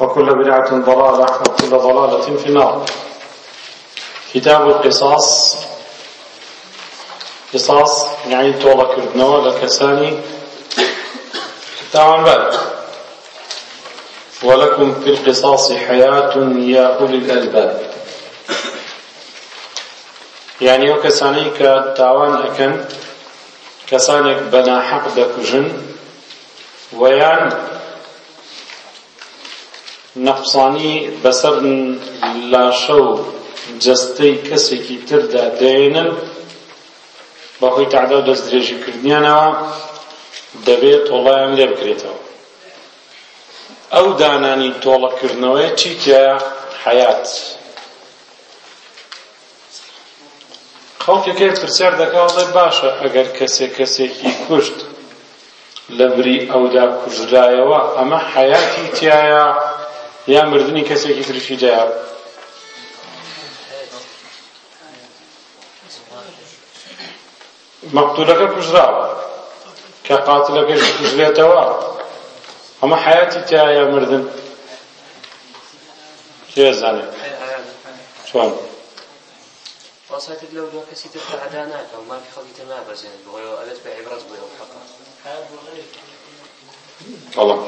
وكل بدعة ضلالة وكل ضلالة في النار. كتاب القصاص. قصاص يعني تولا كردنوا لكساني تعال بعد. ولكم في القصاص حياة يا أولي الألباب. يعني وكساني كتاوان أكن كسانك بنا حق دكجن ويان نەقسانی بەسەر لاشە و جەستەی کەسێکی تردا دێنن بەخۆی تعدا و دەست درێژیکردنیانەوە دەبێت تۆڵایان لێ بکرێتەوە. ئەو دانانی تۆڵەکردنەوەی چی تایە حەیات خەڵکێکێک پرسیار دەکاوڵێ باشە ئەگەر کەسێک کەسێکی کوشت لە بری ئەودا کوژرایەوە ئەمە حەیاتی تایە یا مردنی کەسێکی ترشی جیا مەقتولەکە کوژراوە کە قاتلەکەش کوژرێتەوە ئەمە حیاتی یا مردن. کێ زانێت چۆن وصلت لو لو كسيت التعدانات أو ما في خليت ما بس يعني بغيو الف بعبرت بغيو حقا والله.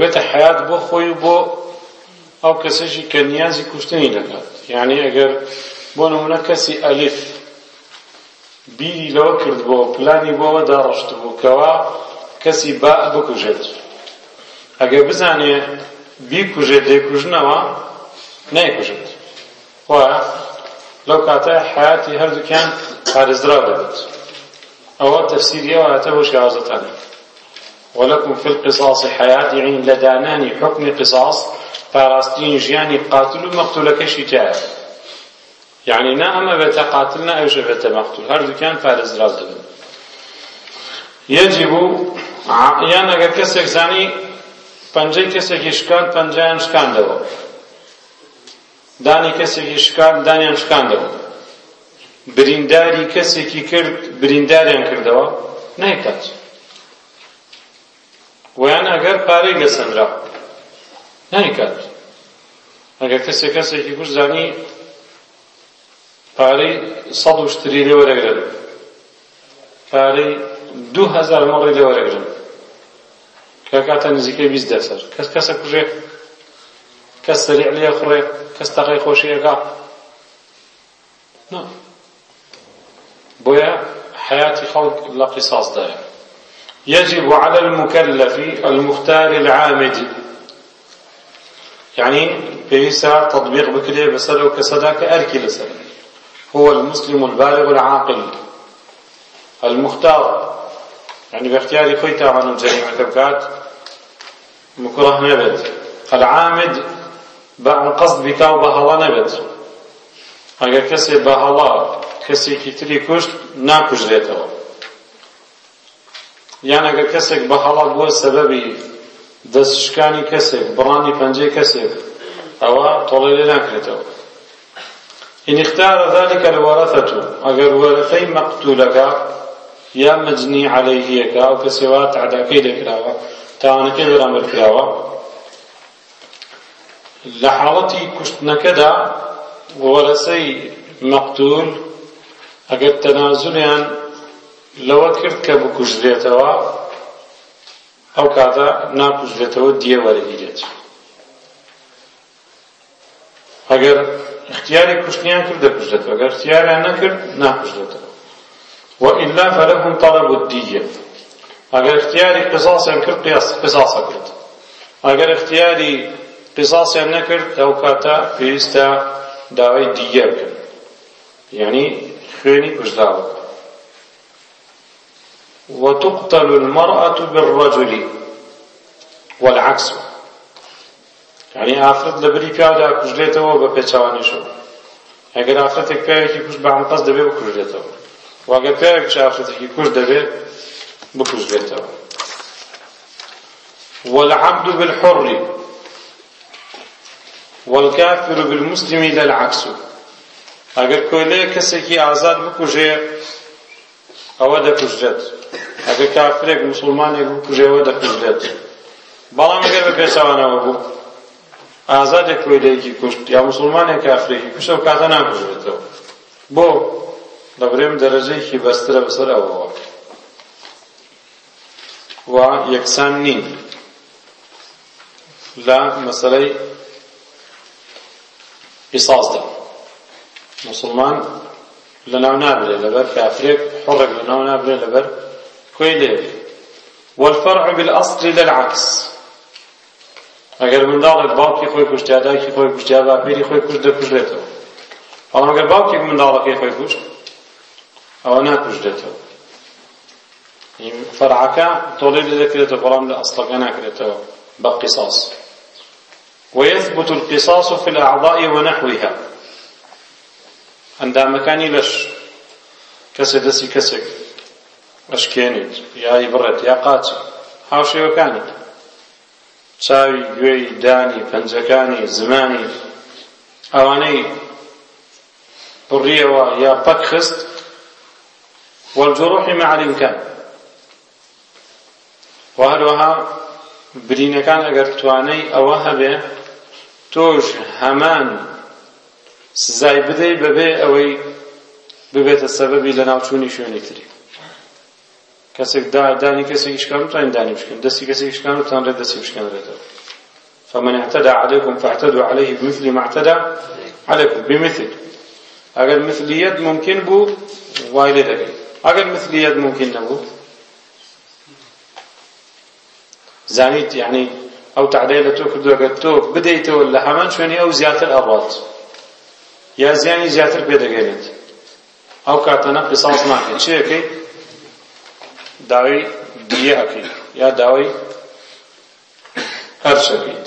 بێتە حیات بۆ خۆی و بۆ ئەو کەسێکی کە نیازی کوشتنی دەکات یعنی ئەگەر بۆ نمونە کەسی ئەلیف بیری لەوە کردبەوە پلانی بۆەوە داڕشت بوو کەوا کەسی با بکوژێت. ئەگەر بزانێ بیکوژێت دەیکوژنەوە نایکوژێت وایە لەو کاتە حیاتی هەردووکیان پارێزرا دەبێت. ئەوە تەفسیریەوە هاتە بۆ شازەتانە ولكم في القصاص حياة يعني لداناني حكم قصاص. پاراستنی ژیانی قاتل و مەقتولەکەشی تایە یعنی نا ئەمە بێتە قاتل نا ئەوشە بێتە مەقتول هەردووکیان پارێزرا دەبن. یەجب یان ئەگەر کەسێک زانی پەنجەی کەسێکی شکاند پەنجەیان شکاندەوە دانی کەسێکی شکاند دانیان شکاندەوە برینداری کەسێکی کرد برینداریان کردەوە. نایکات ویان ئەگەر پارەی لەسەندرا نایکات ئەگەر کەسێک کەسێکی کوش زانی پارەی سەد و شتری لێ وەرەگرن پارەی دوو هەزار مەڕی لێ وەرەگرن کە کاتە نزیکەی بیست دەسەر کەس کەسە کوژێ کەس سەریع لێ خوڕێ کەس تەقەی خۆشیەکە بۆیە حياتي خلق لا قصاص دائم يجب على المكلف المختار العامد يعني بيسا تطبيق بكري بسر وكسداك أركي لسر هو المسلم البالغ العاقل. المختار. يعني باختيار خويتا عن الجريمة كبكات مكره نبت. العامد بعد قصد بكاو بهلا نبت. اگر کسی بهلا کسی کی تری کشت ناکوژرێتەوە یان ئەگەر کەسێک بەهەڵات بووە سەبەبی دەستشکانی کەسێک بڕانی پەنجەی کەسێک ئەوە تۆڵی لێ ناکرێتەوە إن اختار ذلك الورثة أجر ورثي مقتولك يا مجني عليه أو كسوات عداكي لكراوة تاوانكي برامر كراوة لحالتي كشتنكدا ورثي مقتول أجر تنازليان لو كرت كبكشريتوا ئەو کاتە ناکوژرێتەوە دیێ وەرەگیرێت ئەگەر اختیاری کوشتنیان کرد دەکوژێتەوە ئەگەر اختیاریان نەکرد ناکوژرێتەوە وإلا فلهم طلب الدية ئەگەر اختیاری قصاصیان کرد قصاصە کرد. ئەگەر اختیاری قصاصیان نەکرد ئەو کاتە پێویستە داوای دیە بکەن یعنی خوێنی کوژراوە وتقتل المرأة بالرجل. والعكس. يعني آفرد لبري پیادا کجلێتەوە بە پێچوانیشەوە ئەگەر ئافرەتێک پیاوێکی کوش بە عمقەس دەبێ بکوژێتەوە واگە پیاوێک ئافرەتێکی کوش دەبێ بکوژێتەوە والعبد بالحر. والكافر بالمسلم لا العكس. ئەگەر کۆلەیە کەسێکی ئازاد بکوژێ ئەوە دەکوژێت ئەگەر کافرێک مسلمانێک بکوژێەوە دەکوژێت بەڵام ئەگەر بە پێچەوانەوە بوو ئازادێک کۆیلەیەکی کوشت یا مسلمانێک کافرێکی کوشت و کاتە ناکوژێتەوە. بۆ لە برێم دەرەجەیەکی بەسترە بەسەر ئەوەوە. و یەکسان نین لە مەسەلەی قیساسدا مسلمان لەناو نابرێت لەبەر کافرێک حڕێک لەناو نابرێت لەبەر کۆیلێک والفرع بالأصل للعكس. ئەگەر منداڵێک باوکی خۆی کوشتیا دایکی خۆی کوشتیا باپیری خۆی کوشت دەکوژرێتەوە بەڵام ئەگەر باوکێک منداڵەکەی خۆی کوشت ئەوە ناکوژرێتەوە فەرعەکە تۆڵێ لێ دەکرێتەوە بەڵام لە ئەسڵەکە ناکرێتەوە بە قیساس ويثبت القصاص في الأعضاء ونحوها. ئەندامەکانی لەش کەسێ دەستی کەسێک ئەشکێنیت یای بڕێت یا قاچی؟ هاوشێوەکانی چاوی گوێی دانی پەنجەکانی زمانی ئەوانەی بڕیەوە یا پەک خست؟ والجروح مع الإمكان. وهروها برینەکان ئەگەر توانەی ئەوە هەبێ تۆش هەمان سزای بدەی بەبێ ئەوەی ببێتە سەبەبی لە ناوچوونی شوێنی تری کەسێک دانی کەسێکی شکان توانین دانی بشکن. دەستی کەسێکی شکان توان ڕێت دەستی بشکێنرێتەوە فمن اعتدى عليكم فاعتدوا عليه بمثل ما اعتدى عليكم بمثل. اگر مثلیت ممکن بو وایل دەکەیت اگر مثلیت ممکن نبو زانیت يعني ئەو تعدەیە لە تۆ کردووەگە تۆ بدەیتەوە لە هەمان شوێنی ئەو زیاتر ئەڕات یا زیانی زیاتر پێدەگەێنێت ئەو کاتەنە قساس ناکەیت چی ئەەکەیت داوای دیە ئەەکەیت یا داوای هەرشەکەیت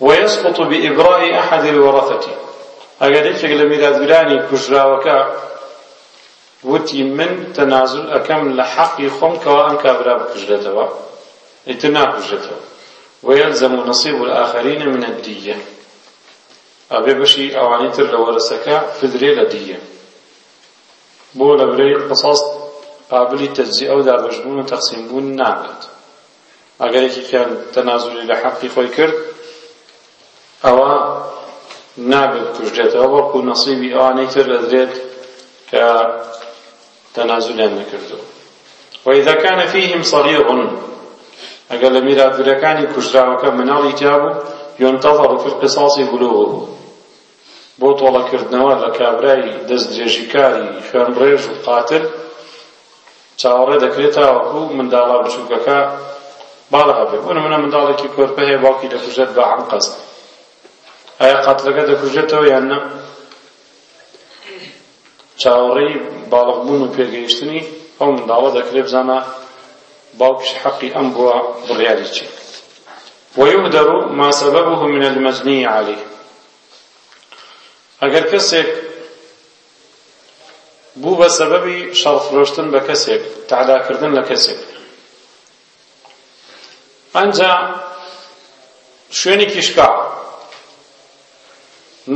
ويسقط بإبراء أحد الورثة یەکێک لە میراثبرانی کوژراوەکە وتی من لە حەقی خۆم کەوا ئەم کابرا بکوژرێتەوە ئیتر ناکوژێتەوە ويلزم نصيب الآخرين من الدية أبي بشي أواني تر لورسكا فدري لدية بو لبري قصاص قابل تجزئة و دابشبون و تقسيم بون نابت أقل يكي كان تنازل لحقي خوي كرد أو نابت كجدته وكو نصيبي أواني تر لدريت كتنازل نكردو وإذا كان فيهم صريغ ئەگەر لە میراثبرەکانی کوژراوەکە مناڵی تیابوو ينتظر في القصاص بلوغه بۆ تۆڵەکردنەوە لە کابرای دەست درێژیکاری خوێنڕێژ و قاتل چاوەڕێ دەکرێت تاوەکو منداڵا بچووکەکە باڵە هەبێ. بۆ نمونە منداڵێکی کۆرپە هەیە باوکی دەکوژێت بە عەم قەست. ئایا قاتلەکە دەکوژێتەوە یان نە؟ چاوەڕێی باڵغبوون و پێگەیشتنی ئەو منداڵە دەکرێت بزانە باوكش حقي أم بوا برياليتي ويهدر ما سببه من المجني عليه. ئەگەر کەسێک بوو بە سەبەبی شەڕفرۆشتن بە کەسێک تعداکردن لە کەسێک. ئەنجا شوێنێکی شکا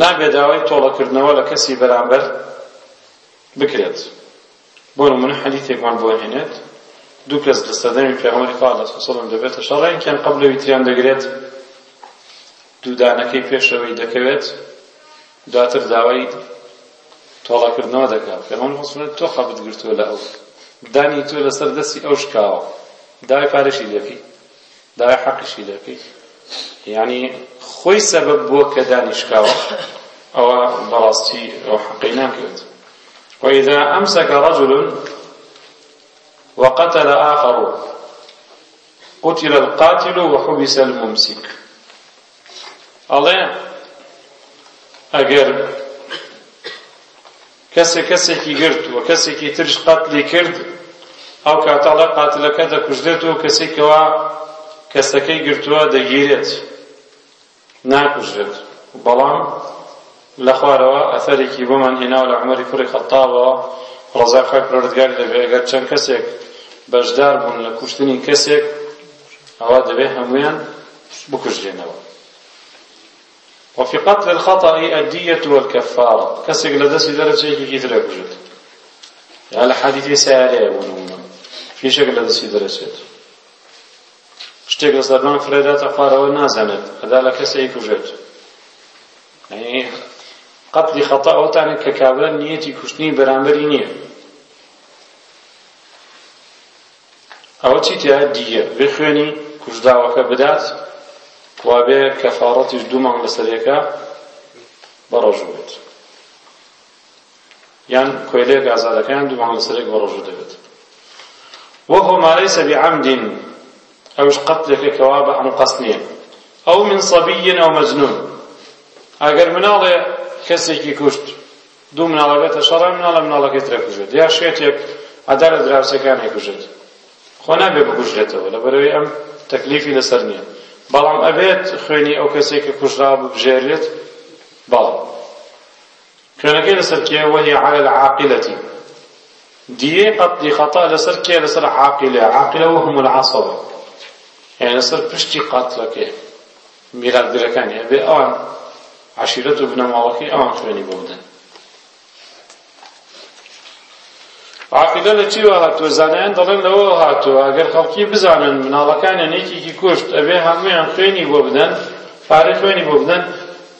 نابێ داوای تۆڵەکردنەوە لە کەسی بەرامبەر بکرێت. بۆ نمونە حەدیثێکمان بۆ هێنێت دوو کەس دەستەدەمی پێغەمبەری خوا عەلەیهی وسەلەم دەبێتە. شەڕێنکیان قەبلەوی تریان دەگرێت دوودانەکەی پێشەوەی دەکەوێت. دواتر داوای تۆڵەکردنەوە دەکات پێغەمبەری خوا تۆ خەبت گرتووە لە ئەو. دانی تۆ لەسەر دەستی ئەو شکاوە. داوای پارەشی لەکەی داوای حەقیشی لەکەی یعنی خۆی سەبەب بووە کە دانی شکاوە. ئەوە بەڕاستی ئەو حەقی ناکەوێت وإذا أمسك رجل وقتل آخر قتل القاتل وحبس الممسك. الله ئەگەر کەسێک کەسێکی گرت و کەسێکی ترش قەتلی کرد. ئەو کاتەڵە قاتلەکە دەکوژدێت و کەسێکەوە کەسەکەی گرتووە دەگیرێت. ناکوژێت بەڵام لە خوارەوە ئەثەرێکی بۆمان هێنا لە عمەری کوڕی خەتابەوە ڕزای خۆی پەروەردگار دەبێ. ئەگەر چەند کەسێک بەشدار بوون لە کوشتنی کەسێک ئەوە دەبێ هەمویان بکوژرێنەوە وفي قتل الخطأ الدية والكفارة. كسك لدسي درجة كثيرة كجد على حديث سارية ونوما في شكل لدسي درجة شتێک لە سەردان فرێداتە خوارەوە نازانێت ئەدا لە کەسێک کوژێت قەتلی خەتا ئەوتانێت کە کابرا نیەتی کوشتنی بەرامبەری نییە ئەوە چی تیا دیە بێ بدات. وا بێ کەفاڕەتیش دوو مانگ لەسەرێکە بەڕۆژ بێت یان کۆیلەیەک ئازادەکەیان دوو مانگ لەسەرێک بەڕۆژ دەبێت وهو ما ليس بعمد کەوا بە ئەم قەست نییە ئەو من صبي أو مجنون. ئەگەر مناڵێ کەسێکی کوشت دوو مناڵەکەتە شەڕە مناڵە مناڵەکەی ترە کوژێت یا شێتێک عەدا لە دراوسەکانی کوژێت خۆ نابێ بکوژرێتەوە لەبەرەوەی ئەم تەکلیفی لەسەر نییە بەڵام ئەبێت خوێنی ئەو کەسێک کە کوژرا ببژێرێت بەڵام خوێنەکەی لەسەر کێ وهي على العاقلة دیێ قەتلی خەتا لەسەر کێ لەسەر عاقلة عاقلة وهم العصبة يعني لەسەر پشتی قاتلەکەی میراثبرەکانی ئەبێ ئەوان عشیرەت و بنەماڵەکەی ئەوان خوێنی بۆ بدەن عاقیدە لە چیوە هاتووە زانایان دەڵێن لەوە هاتووە ئەگەر خەڵکی بزانن مناڵەکانە نێکێکی کوشت ئەبێ هەمویان خوێنی بۆ بدەن پارەی خوێنی بۆ بدەن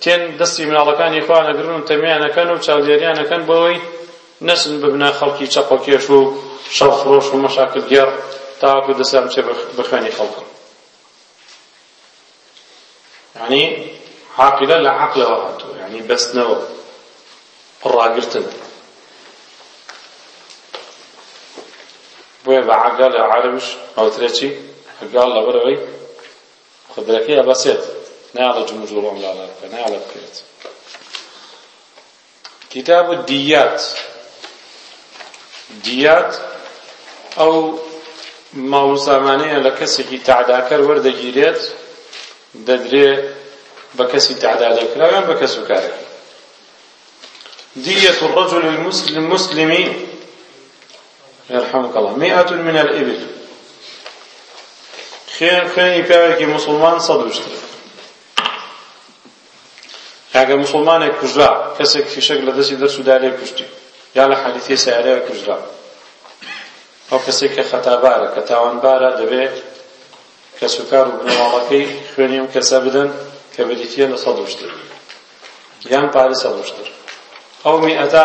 تێن دەستی مناڵەکانی خۆیان ئەگرن و تەمیانەکەن و چاودێریانەکەن بەوەی نەسن ببنە خەڵکی چەپەکێش و شەڵ فرۆش و مەشاکل گێڕ تاوەکو دەسام چێ بخوێنی خەڵکن يعني عاقلة لا عقل وهاتو يعني بس نو ڕاگرتن بۆیە بە عەگا لە عەربش ئەوترێ چی عەگا لەبەرەوەی خدرەکەی ئەبەسێت ناڵە جمجوڵۆم لاڵا بکە ناڵە بکرێت كتاب الديات. ديات ئەو ماوزامانەیە لە کەسێکی تعداکەر وەردەگیرێت دەدرێ بە کەسی تعدا لێکراویان بە کەس و کارێکی دية الرجل المسلم مسلم يرحمك الله. مئة من الإبل. خير خيري پیاوێکی مسلمان سەد وشتر ئەگە مسلمانێک کوژرا کەسێک فیشەک لە دەستی دەرسودا لێ کوشتی یا لە حەدیثی سیارەیە کوژرا. ئەو کەسێک کە خەتابارە کە تاوانبارە دەبێت کەس و کار و بنەماڵەکەی خوێنی ئەم کەسە بدەن کە بریتیە لە سەد وشتر یان پارەی سەد وشتر ئەو میئەتا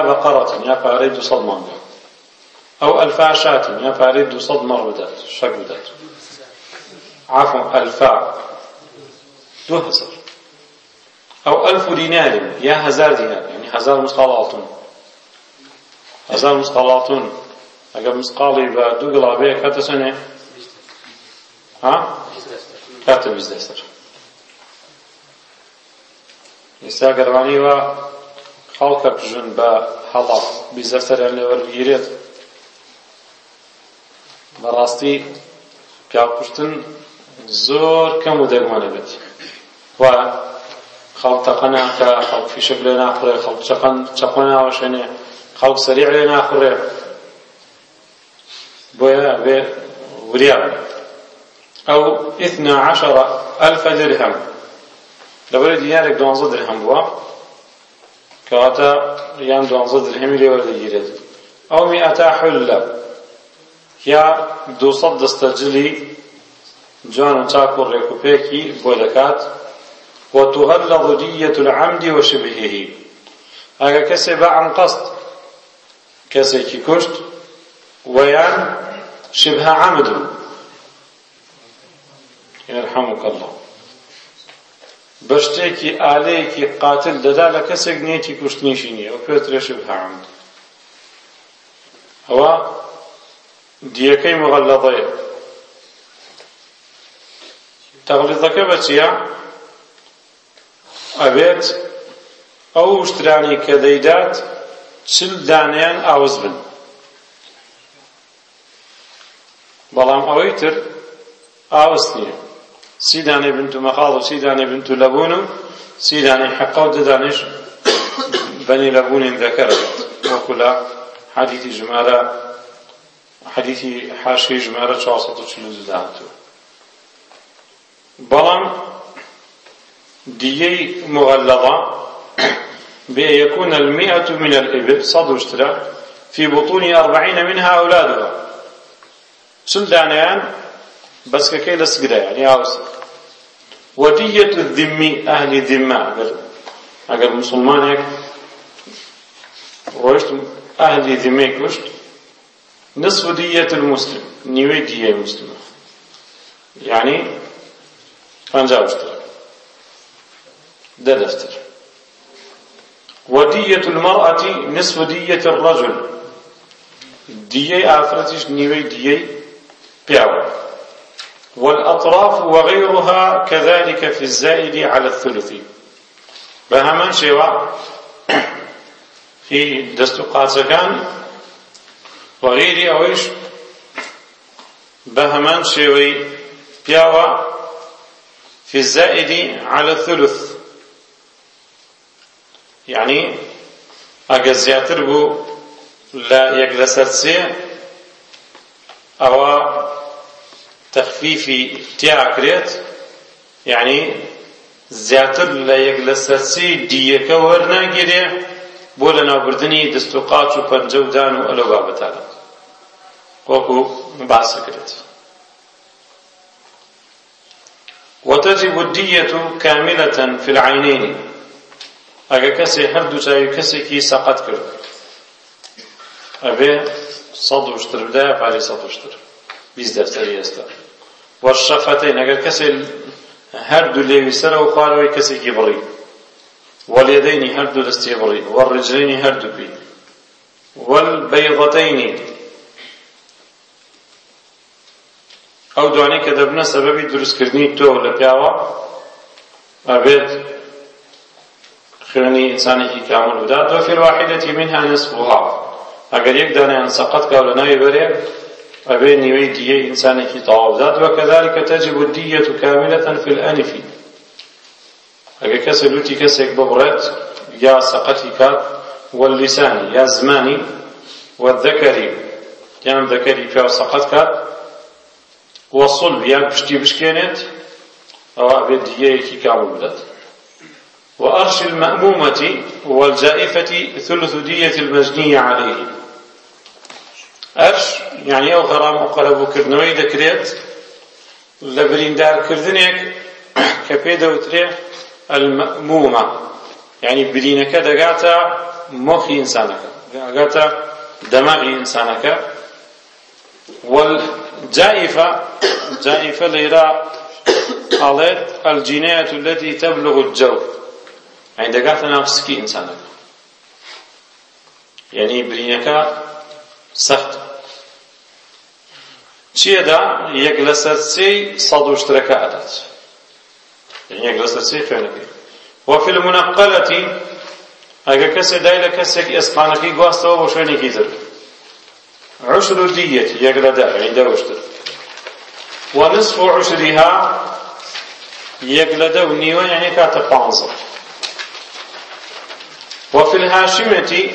یا پارەی دوو سەد یا پارەی دوو سەد مەڕ بدات شەک بدات عفوا ئەلفا دوو هەزار ئەو ئەلف دینار یا هەزار دینار یعنی هەزار مسقال ئاڵتون هەزار مسقال ئاڵتون ئەگەر مسقاڵی بە دوو گڵابەیە کاتە چەندێ ها بیست دەسەر ئێستا گەڕوانیوە خەڵکە بژن بە هەڵا بیزەرسەریان لێوەربگیرێت بەڕاستی پیاوکوشتن زۆر کەم و دەگمانە بێت. وا خەڵک تەقە ناکە خەڵک فیشک لێ ناخڕێ خەڵک چەقە ناوەشێنێ خەڵک سەریع لێ ناخڕێ بۆیە بێ وریا. ئەو ئثنا عشر ألف درهم. لەبەرە دینارێک دوانزە درهم بووە. کەواتە یان دوانزە درهمی لێ وەردەگیرێت ئەو میئەتا حولە یا دووسەد دەستەجلی جوان و چاک و ڕێکوپێکی بۆ دەکات وتغلظ دية العمد وشبهه. ئەگە کەسێ بە عەم قەست کەسێکی کوشت ویان شبه عمد. يرحمك الله. بە شتێکی ئالەیەکی قاتل دەدا لە کەسێک نێتی کوشتنیشی نییە ئەو شبه عمد. ئەوە دیەکەی مغەلڵەیە تەغلیزەکە بە چییە؟ ئەبێت ئەو شترانی کە دەیدات چل دانیان ئاوز بن. بەڵام ئەوەی تر ئاوز نییە. سی دانەی بنت و مەخاڵ و سی دانەی بنت و لەبوون و سی دانەی حەقا و ددانش بەنی لەبوونین دەکەرێت وەکو لە حەدیثی ژمارە حەدیثی حاشی ژمارە 442 داهاتوە بەڵام ديي مغلظة بأن يكون المئة من الإبل صد اشترى في بطون أربعين منها أولادها. سلدانيان بەسکەکەی لە سگرە یعنی هاوسە ودية الذمي أهل ذمة أقل أقل مسلمانك ڕۆشت ئاهلی ذمەی کوشت نصف دية المسلم نيوي دية المسلم يعني پنجا وشتر ده دفتر. ودية المرأة نصف دية الرجل. دية آفرتش نيوي دية بيعوة والأطراف وغيرها كذلك في الزائد على الثلث. بهمان شيوا في دستو قاتكان وغير أويش بهمان شيوي بيعوة في الزائد على الثلث يعني ئەگە زیاتر بوو لە یەک لەسەر سێ ئەوە تەخفیفی تیاکرێت یعنی زیاتر لە یەک لەسەر سێ دیەکە وەرناگیرێ بۆ لە ناوبردنی دەست و قاچ و پەنجە و وەکو باسەکرێت وتجب الدية كاملة في العينين. ئەگە کەسێ هەردوو چاوی کەسێکی سەقەت کرد. ئەبێ سەد وشتر بدایە پارەی سەد وشتر بیست دەفتەری ئێستا وەشەفەتەین ئەگەر کەسێ هەردوو لێوی سەرە و خوارەوەی کەسێکی بڕی واليدين هردو دستي بڕی والرجلين هردو بي والبيضتين ئەو دوانەی کە دەبنە سەبەبی دروستکردنی تۆ لە پیاوە ئەبێت خوێنی ئینسانێکی کامل بدات وفي الواحدة منها نصفها. ئەگەر یەک دانەیان سەقەت کاو لە ناوی بەرێ ئەبێ نیوەی دیەی ئینسانێکی تەواو بدات وكذلك تجب الدية كاملة في الأنف. ئەگەر کەسێک لوتی کەسێک ببڕێت یا سەقەتی کات واللسان یا زمانی والذكري یان ذەکەری پیا سەقەت کات یا پشتی بشکێنێت ئەوە ئەبێت دیەیەکی کامل بدات. وأرش المأمومة والجائفة ثلث دية المجني عليه. أرش يعني أو غرام وقلب كردنوي دكريت لبرين دار كردنيك كبيدة وتري المأمومة. يعني برينك دقاتا مخي إنسانك دقاتا دماغ إنسانك. والجائفة جائفة جائفة ليرا قالت الجناية التي تبلغ الجوف عند قاتنا بسكي إنسانك يعني برينك سخت. چیە دا یەک لە سەرچەی سەد و شتەکە ئەدات یەک لە سەرچەی خوێنەکەی وەفی المنەقەلەتی ئەگە کەسێ دای لە کەسێک ئێسپانەکەی گواستەوە بۆ شوێنێکی زرد عشر دية يقلدا عند وشتر. ونصف عشرها يقلدا ونيوان يعني كاتا بانزر وفي الهاشمة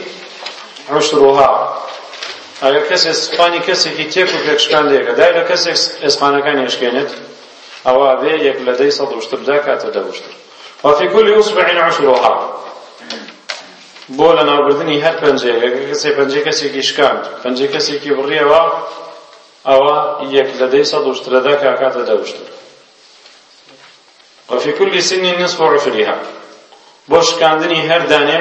عشرها. ئەگەر کەس ئێسپانی کەسێکی تێک و پێکشکان لێکە دای لە کەسێک ئێسپانەکانی ئەشکێنێت ئەوە بێ یەک لە دەی سەد وشتر بدا کاتە دەوشتر وفي كل أصبع عشرها. بۆ لە ناوبردنی هەر پەنجەیە کەسێ پەنجەی کەسێکی شکاند پەنجەی کەسێکی بڕیەوە ئەوە یەک لە دەی سەد وشترەدا کاکاتە دەوشتر وفي كل سن نصف عشرها بۆ شکاندنی هەر دانێ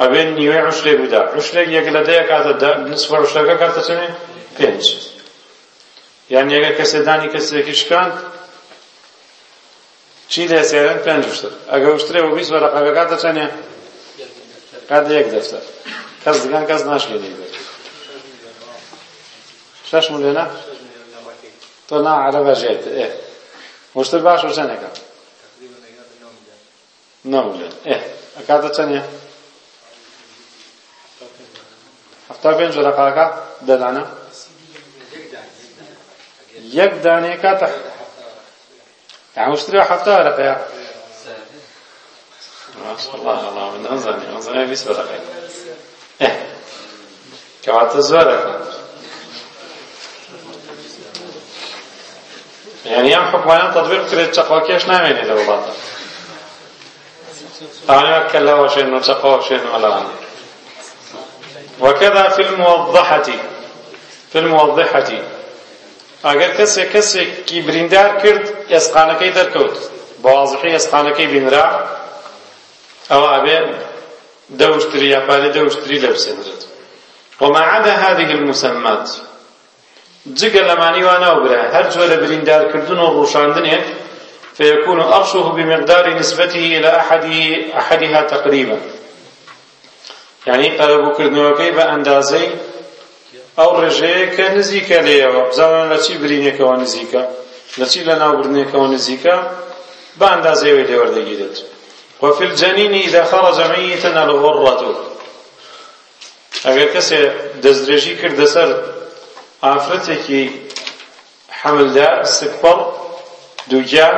ئەبێن نیوەی عشرێک بدا عشرێک یەک لە دەیە کاتە نصف عشرەکە کاتە چەندێ پێنج. یان ئەگەر کەسێ دانی کەسێکی شکاند چی لێ سێرن پێنج وشتر ئەگە وشترێ و بیست وەرەقەکە کاتە چەندێ کاتە یەک دەفتەر کەس دگان کەس ناشکێنی بێت شەش ملیۆنە تۆ نا عەرەبە ژێت ئێ وشتر باش و چەندێکە نۆ ملیۆن ئێ ئەکاتە چەندێ هەفتا پێنج وەرەقەکە دەدانە یەک دانێ کاتە وشتري حتى ورقة ما شاء الله الله من أنظرني أنظرني بيس ورقة إيه كوات الزورة يعني يام حكمانيان تطبيق كريت شقوكيش نامين إذا وضعت أنا أكلا وشين وشقوا وشين ولا وكذا في الموضحة في الموضحة ئەگەر کەسێک کەسێکی بریندار کرد ئێسقانەکەی دەرکەوت بە واضحی ئێسقانەکەی بینرا أو أبي دوشتري يا بالي دوشتري لبسندرت وما عدا هذه المسمات. جگە لەمانی وا ناوبرا هەر جۆرە بریندارکردن و ڕوشاندنێک فيكون أرشه بمقدار نسبته إلى أحد أحدها تقريبا يعني قربو كردنوكي بأندازي أو رجيك نزيكا ليوا بزانا لتي برينيك ونزيكا لتي لناو برينيك ونزيكا بأندازي ويلي وردقيدت وفي الجنين إذا خرج ميتا الغرة. ئەگەر کەسێ دەستدرێژی کردە سەر ئافرەتێکی حەملدار سکپەڵ دووگیان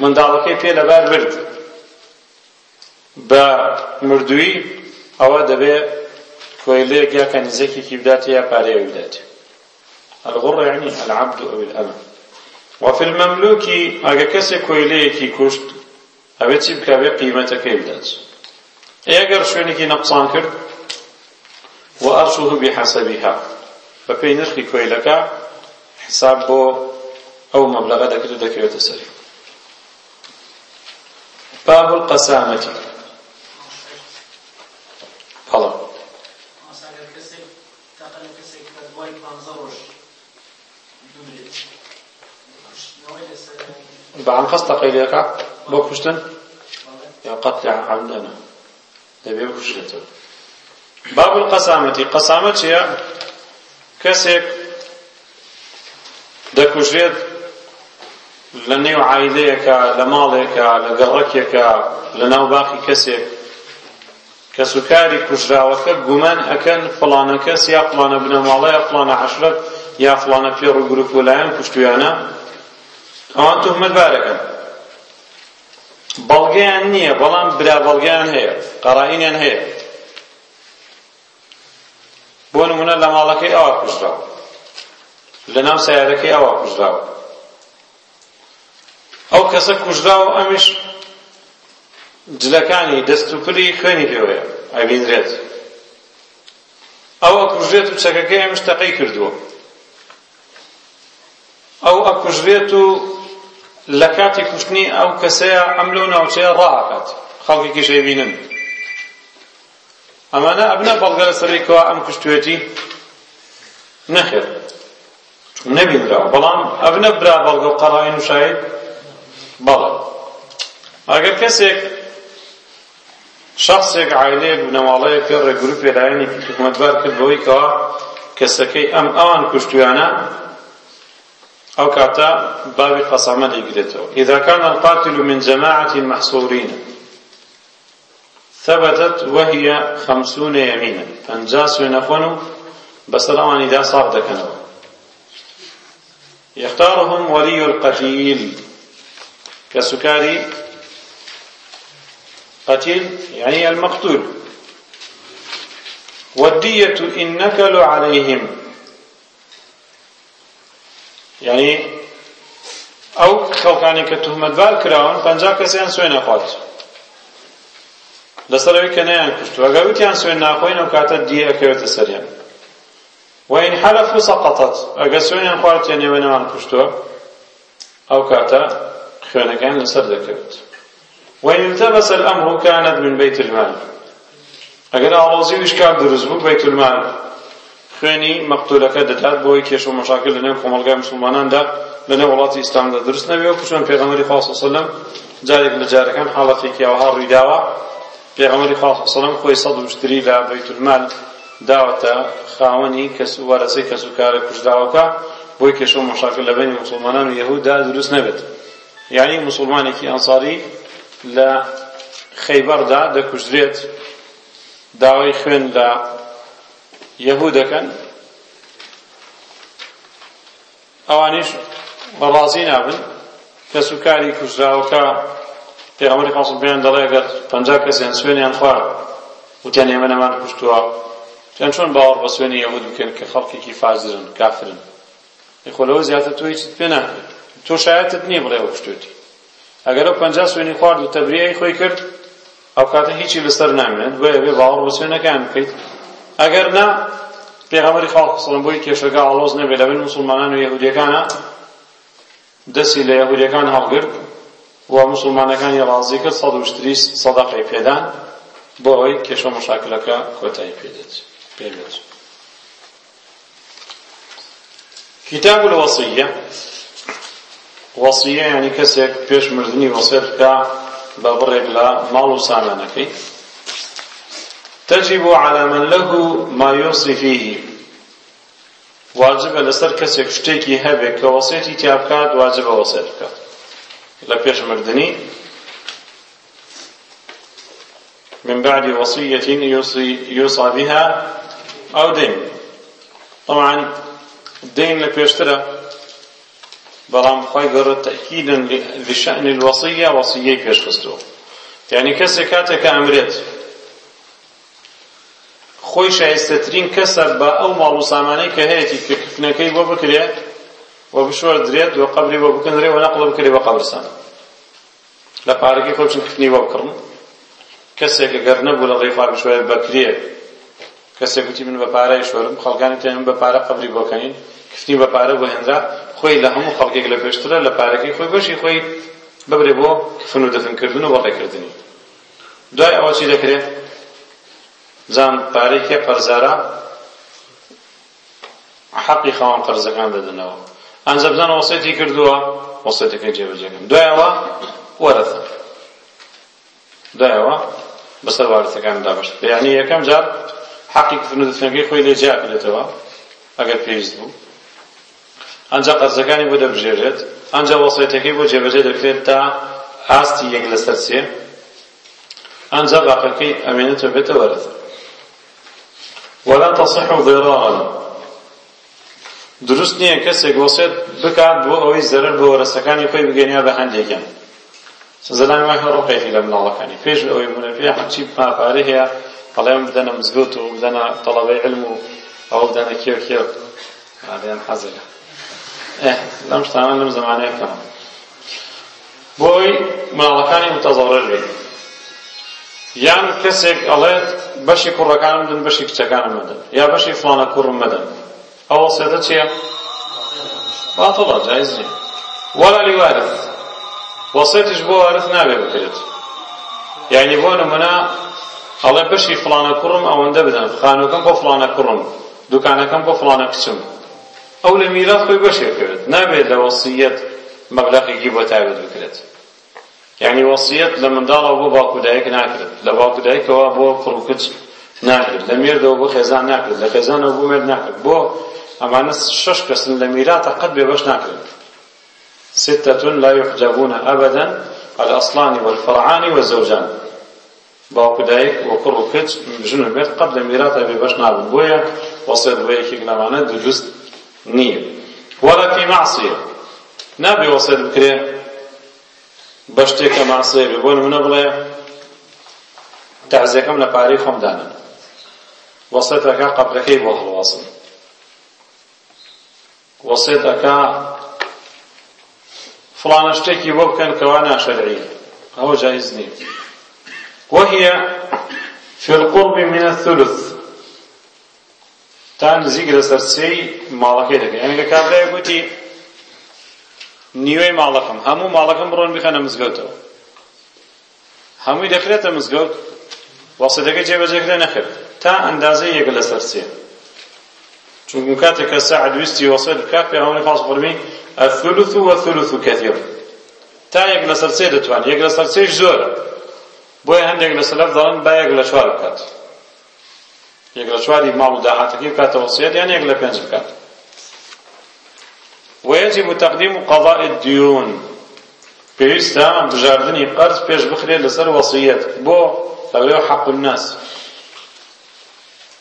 منداڵەکەی پێ لەبار برد. بە مردووی ئەوە كويليك يا كان زكي ذاتي يا باري وداتي الغر يعني العبد أو الأمة. وفي المملوك أجا كسي كويليكي كشت أبتي بكابي قيمة كيف ذات إيجر شوينكي نقصان كرد وأرشه بحسبها فبي نرخي كويلك حساب بو أو مبلغ ذكر ذكر يتسري باب القسامة فضل بەعام قەست تەقەیلەکە بۆ کوشتن؟ یا قەتل عەمدەنە. دەبێ بکوشێتەوە. باب القەسامەتی قەسامە چییە؟ کەسێک دەکوژێت لە نێو عایلەیەکە لە ماڵێکە لە گەڕەکێکە لە ناو باخی کەسێک کە سوکاری کوژراوەکە گومان ئەکەن فڵانە کەس یا فڵانە بنەماڵەیە فڵانە عەشرەت یا فڵانە پێڕ و گروپ وەلایەن کوشتویانە. ئەوان تهمەتبارەکەن بەڵگەیان نییە بەڵام برا بەڵگەیان هەیە قەڕائینیان هەیە. بۆ نمونە لە ماڵەکەی ئەوە کوژراوە لە ناو سیارەکەی ئەوە کوژراوە ئەو کەسە کوژراوە ئەمیش جلەکانی دەست و پلی خوێنی پێوەیە ئەبینرێت. ئەوە کوژرێت و چەکەکەی ئەمیش تەقەی کردووە. ئەو ئەکوژرێت و لە کاتی کوشتنی ئەو کەسەیە ئەم لەو ناوچەیە ڕائەکات خەڵکێکیش ئەبینن ئەمانە ئەبنە بەڵگە لەسەرێکەوە ئەم کوشتوێتی نەخێر. نەبینراوە بەڵام ئەبنە برا بەڵگە و قەڕاین و شاید بەڵێ ئەگەر کەسێک شخصێک عائلەیەک بنەماڵەیەک پێ ڕێگروپی لایەنێکی خزمەتبار کرد بەوەی کەوا کەسەکەی ئەم ئەوان کوشتویانە أو كاتا باب قسامة إجلته إذا كان القاتل من جماعة محصورين ثبتت وهي خمسون يمينا. فانجاس ونخون بسلام إذا صار يختارهم ولي القتيل. كسكاري قتيل يعني المقتول. والدية إن نكلوا عليهم. يعني ئەو خەڵکانی کە توهمەتبار کراون پەنجا کەسیان سوێن نەخوات. لەسەرەوەی کە نەیان کوشتووە ئەگەر وتیان سوێن ناخۆین ئەو کاتە دیە ئەکەوێتە سەریان. وإن حلفوا سقطت ئەگەر سوێنیان خواردیان نێوە نەوان کوشتووە ئەو کاتە خوێنەکان لەسەر دەکەوێت. وإن التبس الأمر كانت من بيت المال. ئەگەر ئاڵۆزی وشکار دروست بوو بيت المال. خوێنی مەقتولەکە دەدات بۆی کێش و مەشاکل لەنێو کۆمەلگای مسلماناندا لەنێو وڵاتی ئیسلامدا دروست نەبێ و کوشان پێغەمبەری خوا صلی سەلەم جارێک لە جارەکان حاڵەتێکی ئەوها ڕوویداوە پێغەمبەری خوا صلی سەلەم خۆی سەد وشتری لە بەیت المال داوەتە خاوەنی کەس و وارەسەی کەس و کارە کوژداوەکە بۆی کێش و مەشاکل لە بینی مسلمانان و یەهوددا دروست نەبێت. یعنی مسلمانێکی ئەنساری لە خەیبەردا دەکوژرێت داوای خوێن لە یەهودەکەن ئەوانیش بەڕازی نابن. کە سوکاری کوژراوەکە پێغەمبەری خاصم پێیان دەڵێ ئەگەر پەنجا کەسیان سوێنیان خوارد وتیان ئێمە نەمان کوشتووە. پێیان چۆن باوەڕ بە سوێنی یەهود بکەن کە خەڵکێکی فاجرن کافرن. خۆ لەوە زیاتر تۆ هیچت پێ ناکرێت تۆ شایەتت نییە بڵێ ئەوە کوشتوێتی ئەگەر ئەو پەنجا سوێنی خوارد و تەبریای خۆی کرد ئەو کاتە هیچی لەسەر نامێنێت بۆیە بێ باوەڕ بە سوێنەکان بکەیت. ئەگەر نا پێغەمبەری خاڵ سڵم بۆی کێشەکە ئاڵۆز نەبێ لەبن مسلمانان و یەهودیەکانە دەستی لە یەهودیەکان هەڵگرت و مسلمانەکانی ڕازی کرد سەد و شتریس سەدەقەی پێدان بۆ ئەوەی کێشە مشاکلەکە کۆتایی پێدێت پێبێت كتاب الوصية وصية يعني كسك بيش مردني وصيتك ببرق لا مال سامانكي تجب على من له ما يوصي فيه. واجب لسر كسك شتيكي هبه كوصيتي تابكات واجب وصيتك لبيش مردني من بعد وصية يوصي, يوصى بها أو دين طبعا الدين لبيشترى بەڵام خی گەورە تەکیدن لشأن الوصية وصية یعنی کەسێک کاتێکە ئەمرێت خۆی شایستەترین کەسە بە ئەو ماڵ و سامانەی کە هەیەی کە کفنەکەی بۆ بکرێت و بشوەردرێت و قبری بۆ بکەنرێ و نەقڵ بکرێ بە قەبرستان لە پارەکەی خۆی بچن کفنی بۆ بکڕن کەسێک گەر نەبوو لە ڕێفا بشوێت بەکرێ کەسێک گوتی من بە پارەی شۆرم خەڵکانی تێن بە پارە قبری بۆکەین کفنی بە پارە بۆ هێنرا خۆی لە هەموو خەڵکێک لە پێشترە لە پارەکەی خۆی بەشی خۆی ببرێ بۆ کفن و دەفنکردن و بەڕێکردنی دوای ئەوە چی دەکرێت زان پارەی پەرزارە حەقی خاوەن قەرزەکان دەدنەوە ئەنجە بزان وەسێتی کردووە وەسێتەکەی جێبەجێکن دوایەوە وەرەثە دوایەوە بەسەر وارثەکان دابەشت یعنی یەکەم جار حەقی کفن و دەفنەکەی خۆی لێ جیاکرێتەوە ئەگەر پێویست بوو ئەنجا قەرزەکانی بۆ دەبژێژێت ئەنجا وەسێتەکەی بۆ جێبەجێ دەکرێت تا ئاستی یەک لەسەر سێ ئەنجا باقەکەی ئەمێنێتە بێتە وەرەثە ولا تصح ضرارا. دروست نییە کەسێک وەسێت بکات بۆ ئەوەی زەرەر بۆ وەرەسەکانی خۆی بگەنیا بە هەندێکیان. زەلان وای هەڕۆقێتی لە مناڵەکانی. پێش ئەوەی منەفی حەچی پاپارە هەیە بەڵێم بدەنە مزگەوت و بدەنە تەڵەبەی علم و ئەوە بدەنە کێو کێو. ئادیان حەزەکە لەم شتانە لەم زمانەیە بکەم بۆی مناڵەکانی متەزەڕر بێت. یان کەسێک ئەڵێت بەشی کوڕەکانم بدن بەشی کچەکانم مەدەن یا بەشی فڵانە کوڕم مەدەن ئەو وەسێتە چییە؟ باطڵە جایز نییە. وەلا لیوارث وەسێتیش بۆ وارث نابێ بکرێت. یعنی بۆ نمونە ئەڵێ بەشی فڵانە کوڕم ئەوەندە بدەن. خانووکەم بۆ فڵانە کوڕم دوکانەکەم بۆ فڵانە کچم. ئەو لە میراث خۆی بەشێک کرد نابێت لە وەسیەت مەبلەغێکی بۆ تایبەت بکرێت. یعنی وەسیەت لە منداڵەوە بۆ باوکو دایک ناکرێت لە باوکو دایکەوە بۆ کوڕ و کچ ناکرێت لە مێردەوە بۆ خێزان ناکرێت لە خێزانەوە بۆ مێرد ناکرێت بۆ ئەمانە شەش کەسن لە میراثە قەت بێبەش ناکرێت ستة لا يحجبون أبدا الأصلان والفرعان والزوجان. باوکو دایک و کوڕ و کچ ژن و مێرد قەت لە میراثە بێبەش نابن بۆیە وەسیەت بۆ یەکێک لەمانە دروست نییە ولا في معصية. نابێ وەسیەت بکرێ بە شتێکە ماسەیە بێ بۆ نمونە بڵێ تەعزیەکەم لە پارەی خۆم دانن. وەسێتەکە قەبرەکەی بۆ هەڵواسن وەسێتەکە فڵانە شتێکی بۆ بکەن کەوا ناشەرعی ئەوە جایز نییە. وهي في القرب من الثلث. تا نزیک لەسەر سێی ماڵەکەی دەکەن یعنی کە کابرایە گوتی نیوەی ماڵەکەم. هەموو ماڵەکەم بڕۆن بخەنە مزگەوتەوە هەمووی دەکرێتە مزگەوت وەسەدەکە جێبەجێکرێ نەکرد تا ئەندازەی یەک لەسەر سێ چونکە کاتێک کە سەعد ویستی وەسیەت بکات پێغەمبەری خاص فەرمی الثلث والثلث كثير. تا یەک لەسەر سێ دەتوانێت یەک لەسەر سێش زۆرە بۆیە هەندێک لە سەلەف دەڵێن با یەک لە چوار بکات. یەک لە چواری ماڵ و داهاتەکەی بکاتە وەسیەت یان یەک لە پێنج بکات. ويجب تقديم قضاء الديون. پێویستە بژاردنی قەرز پێش بخرێت لەسەر وەسیەت بۆ لەورەوە حق الناس.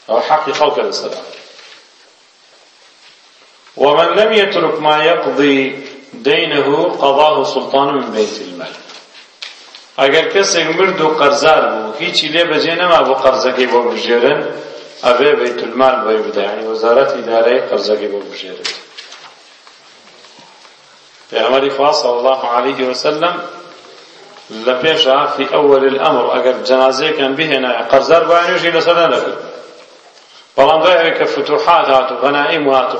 أو حق خلق لەسەرە ومن لم يترك ما يقضي دينه قضاه سلطان من بيت المال. ئەگەر کەسێک مرد و قەرزار بوو هیچی لێ بەجێ نەما بۆ قەرزەکەی بۆ بژێرن ئەبێ بەیت المال بۆی بدە یعنی وەزارەت ئیدارەی قەرزەکەی بۆ بژێرێت پێغەمبەری خوا صلی الله عليه وسلم لە پێشا في أول الأمر ئەگەر جەنازەیەکیان بهێنایە قەرزار بۆ نوێژی لەسەر نەدەکرد بەڵام دوای کە فتوحات هاتو غەنائیم هاتو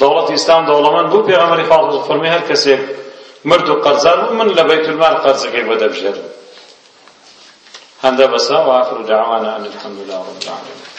دەوڵەتی ئیسلام دەوڵەمەند بوو پێغەمبەری خوا فەرمی هەر کەسێک مرد و بوو من لە بەیت المال قەرزەکەی بەدەبژێرم هەندە بەسا وآخر دعوانا أن الحمد لله رب العالمين